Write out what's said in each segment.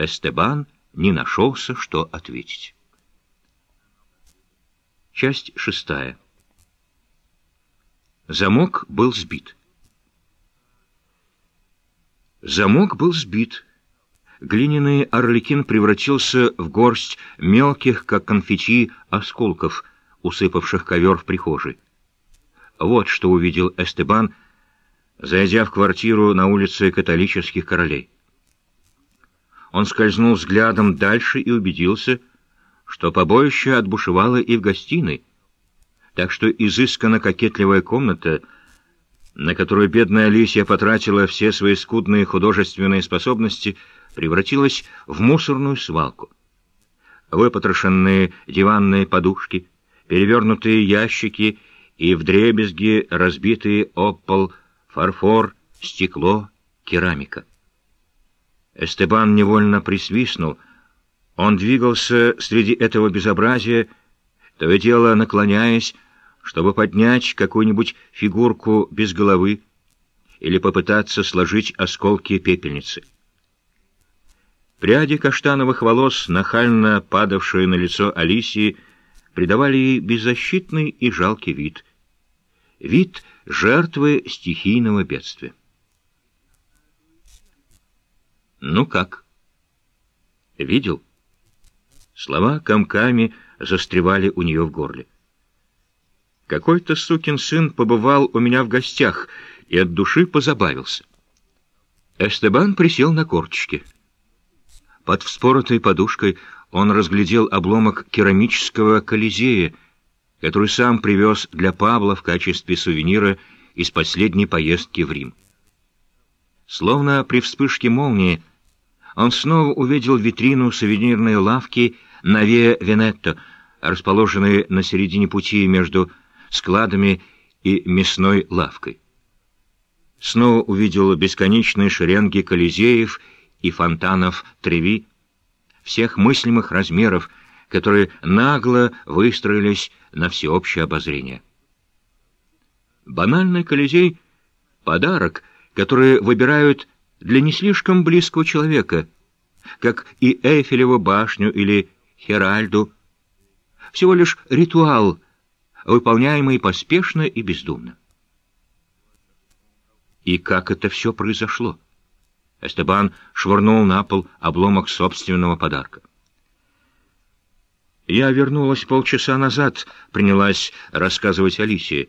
Эстебан не нашелся, что ответить. Часть шестая. Замок был сбит. Замок был сбит. Глиняный орликин превратился в горсть мелких, как конфетти, осколков, усыпавших ковер в прихожей. Вот что увидел Эстебан, зайдя в квартиру на улице католических королей. Он скользнул взглядом дальше и убедился, что побоище отбушевало и в гостиной, так что изысканно кокетливая комната, на которую бедная Алисия потратила все свои скудные художественные способности, превратилась в мусорную свалку. Выпотрошенные диванные подушки, перевернутые ящики и вдребезги разбитые об пол фарфор, стекло, керамика. Эстебан невольно присвистнул. Он двигался среди этого безобразия, то и дело наклоняясь, чтобы поднять какую-нибудь фигурку без головы или попытаться сложить осколки пепельницы. Пряди каштановых волос, нахально падавшие на лицо Алисии, придавали ей беззащитный и жалкий вид. Вид жертвы стихийного бедствия. «Ну как?» «Видел?» Слова комками застревали у нее в горле. Какой-то сукин сын побывал у меня в гостях и от души позабавился. Эстебан присел на корточки. Под вспоротой подушкой он разглядел обломок керамического колизея, который сам привез для Павла в качестве сувенира из последней поездки в Рим. Словно при вспышке молнии он снова увидел витрину сувенирной лавки на Виа Венетто, расположенной на середине пути между складами и мясной лавкой. Снова увидел бесконечные шеренги колизеев и фонтанов Треви, всех мыслимых размеров, которые нагло выстроились на всеобщее обозрение. Банальный колизей — подарок, который выбирают для не слишком близкого человека, как и Эйфелеву башню или Херальду. Всего лишь ритуал, выполняемый поспешно и бездумно. И как это все произошло? Эстебан швырнул на пол обломок собственного подарка. «Я вернулась полчаса назад», — принялась рассказывать Алисия,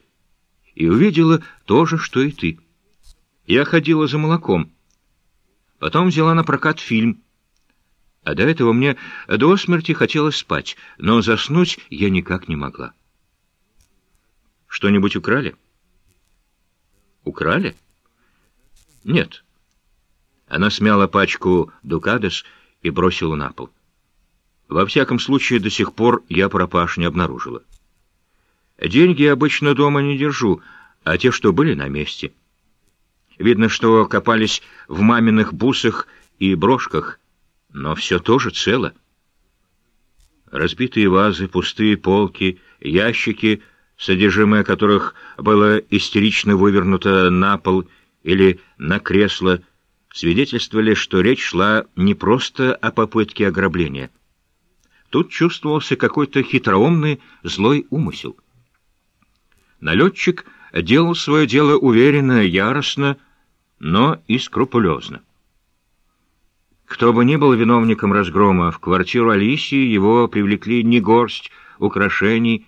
«и увидела то же, что и ты. Я ходила за молоком». Потом взяла на прокат фильм. А до этого мне до смерти хотелось спать, но заснуть я никак не могла. Что-нибудь украли? Украли? Нет. Она смяла пачку «Дукадес» и бросила на пол. Во всяком случае, до сих пор я пропаж не обнаружила. Деньги я обычно дома не держу, а те, что были, на месте — Видно, что копались в маминых бусах и брошках, но все тоже цело. Разбитые вазы, пустые полки, ящики, содержимое которых было истерично вывернуто на пол или на кресло, свидетельствовали, что речь шла не просто о попытке ограбления. Тут чувствовался какой-то хитроумный злой умысел. Налетчик делал свое дело уверенно, яростно, но и скрупулезно. Кто бы ни был виновником разгрома, в квартиру Алисии его привлекли не горсть украшений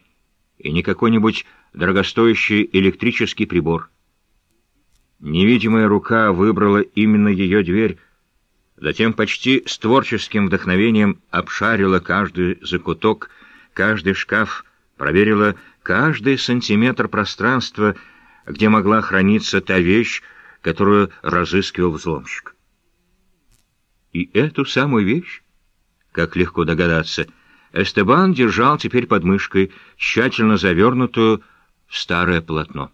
и не какой-нибудь дорогостоящий электрический прибор. Невидимая рука выбрала именно ее дверь, затем почти с творческим вдохновением обшарила каждый закуток, каждый шкаф, проверила каждый сантиметр пространства, где могла храниться та вещь, которую разыскивал взломщик. И эту самую вещь, как легко догадаться, Эстебан держал теперь под мышкой, тщательно завернутую в старое полотно.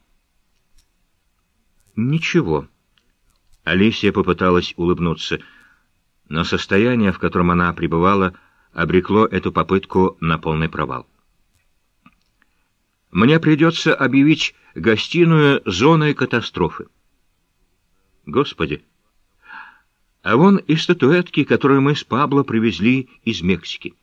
«Ничего». Алисия попыталась улыбнуться, но состояние, в котором она пребывала, обрекло эту попытку на полный провал. «Мне придется объявить гостиную зоной катастрофы». Господи! А вон и статуэтки, которые мы с Пабло привезли из Мексики.